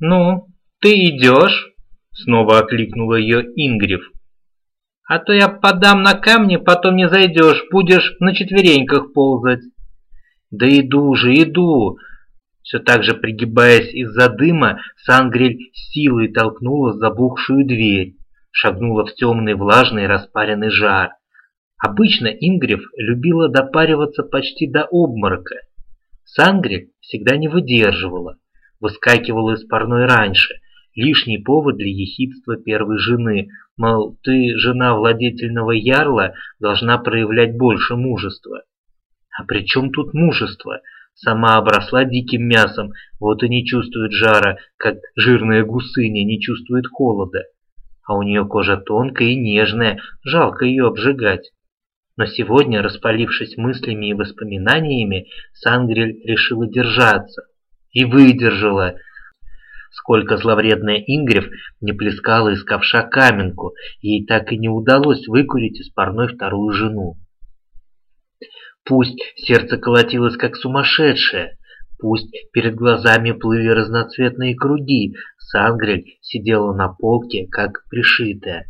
«Ну, ты идешь?» — снова окликнула ее Ингриф. «А то я подам на камни, потом не зайдешь, будешь на четвереньках ползать». «Да иду же, иду!» Все так же пригибаясь из-за дыма, Сангрель силой толкнула забухшую дверь, шагнула в темный влажный распаренный жар. Обычно Ингриф любила допариваться почти до обморока. Сангрель всегда не выдерживала, выскакивала из парной раньше, лишний повод для ехидства первой жены, мол, ты, жена владетельного ярла, должна проявлять больше мужества. А при чем тут мужество? Сама обросла диким мясом, вот и не чувствует жара, как жирная гусыня не чувствует холода. А у нее кожа тонкая и нежная, жалко ее обжигать. Но сегодня, распалившись мыслями и воспоминаниями, Сангрель решила держаться. И выдержала. Сколько зловредная Ингрев не плескала из ковша каменку, ей так и не удалось выкурить из парной вторую жену. Пусть сердце колотилось как сумасшедшее, пусть перед глазами плыли разноцветные круги, Сангрель сидела на полке, как пришитая.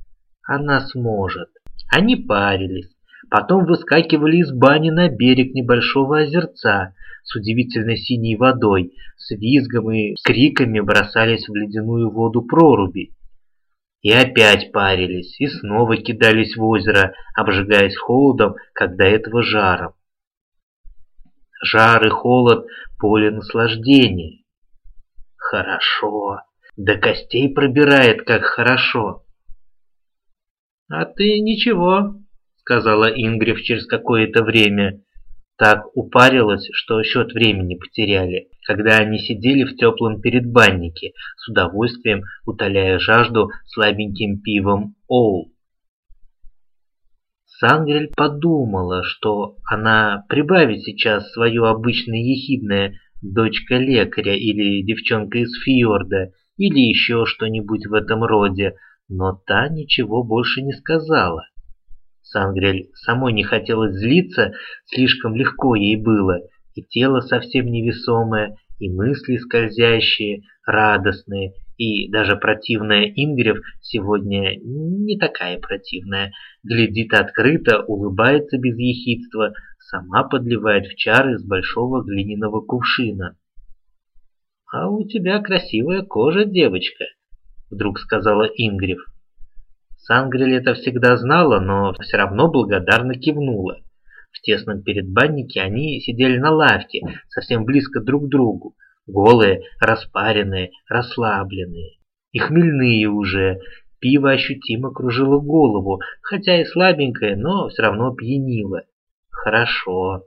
Она сможет. Они парились. Потом выскакивали из бани на берег небольшого озерца с удивительно синей водой, с визгом и криками бросались в ледяную воду проруби. И опять парились, и снова кидались в озеро, обжигаясь холодом, до этого жаром. Жар и холод — поле наслаждения. Хорошо, до костей пробирает, как хорошо. А ты ничего, сказала Ингрев через какое-то время. Так упарилась, что счет времени потеряли, когда они сидели в теплом передбаннике, с удовольствием утоляя жажду слабеньким пивом Оул. Сангрель подумала, что она прибавит сейчас свое обычное ехидное «дочка лекаря» или «девчонка из фьорда» или еще что-нибудь в этом роде, но та ничего больше не сказала. Сангрель самой не хотелось злиться, слишком легко ей было, и тело совсем невесомое, и мысли скользящие, радостные, и даже противная Ингрев сегодня не такая противная, глядит открыто, улыбается без ехидства, сама подливает в чары из большого глиняного кувшина. «А у тебя красивая кожа, девочка», — вдруг сказала Ингрев. Сангрель это всегда знала, но все равно благодарно кивнула. В тесном передбаннике они сидели на лавке, совсем близко друг к другу, голые, распаренные, расслабленные. И хмельные уже, пиво ощутимо кружило голову, хотя и слабенькое, но все равно пьянило. Хорошо.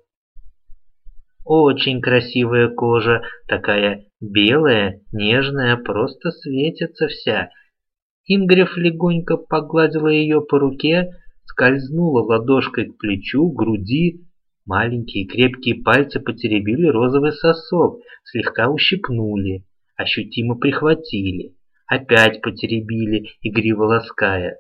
Очень красивая кожа, такая белая, нежная, просто светится вся, Ингрев легонько погладила ее по руке, скользнула ладошкой к плечу, груди. Маленькие крепкие пальцы потеребили розовый сосок, слегка ущипнули, ощутимо прихватили. Опять потеребили, игриво лаская.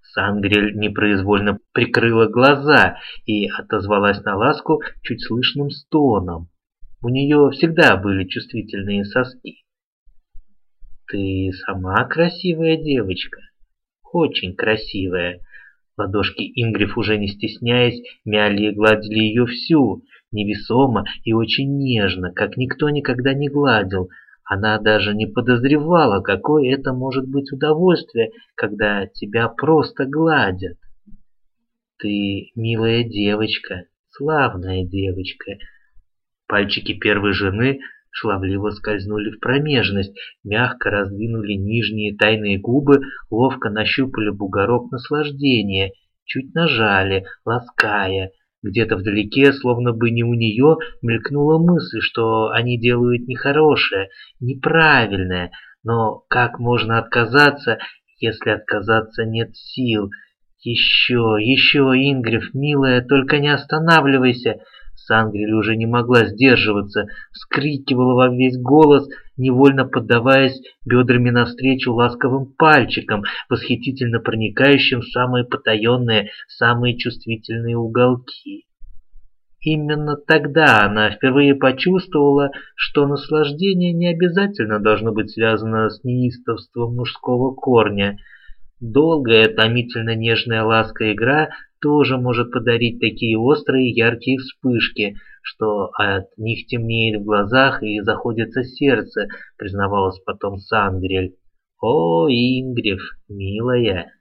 Сангрель непроизвольно прикрыла глаза и отозвалась на ласку чуть слышным стоном. У нее всегда были чувствительные соски. Ты сама красивая девочка. Очень красивая. Ладошки Ингриф, уже не стесняясь, мяли и гладили ее всю, невесомо и очень нежно, как никто никогда не гладил. Она даже не подозревала, какое это может быть удовольствие, когда тебя просто гладят. Ты милая девочка, славная девочка. Пальчики первой жены шаловливо скользнули в промежность, мягко раздвинули нижние тайные губы, ловко нащупали бугорок наслаждения, чуть нажали, лаская. Где-то вдалеке, словно бы не у нее, мелькнула мысль, что они делают нехорошее, неправильное, но как можно отказаться, если отказаться нет сил? Еще, еще, Ингриф, милая, только не останавливайся, Сангрель уже не могла сдерживаться, вскрикивала во весь голос, невольно поддаваясь бедрами навстречу ласковым пальчикам, восхитительно проникающим в самые потаенные, самые чувствительные уголки. Именно тогда она впервые почувствовала, что наслаждение не обязательно должно быть связано с неистовством мужского корня. Долгая, томительно нежная ласка игра тоже может подарить такие острые яркие вспышки, что от них темнеет в глазах и заходится сердце, признавалась потом Сангрель. «О, Ингрев, милая!»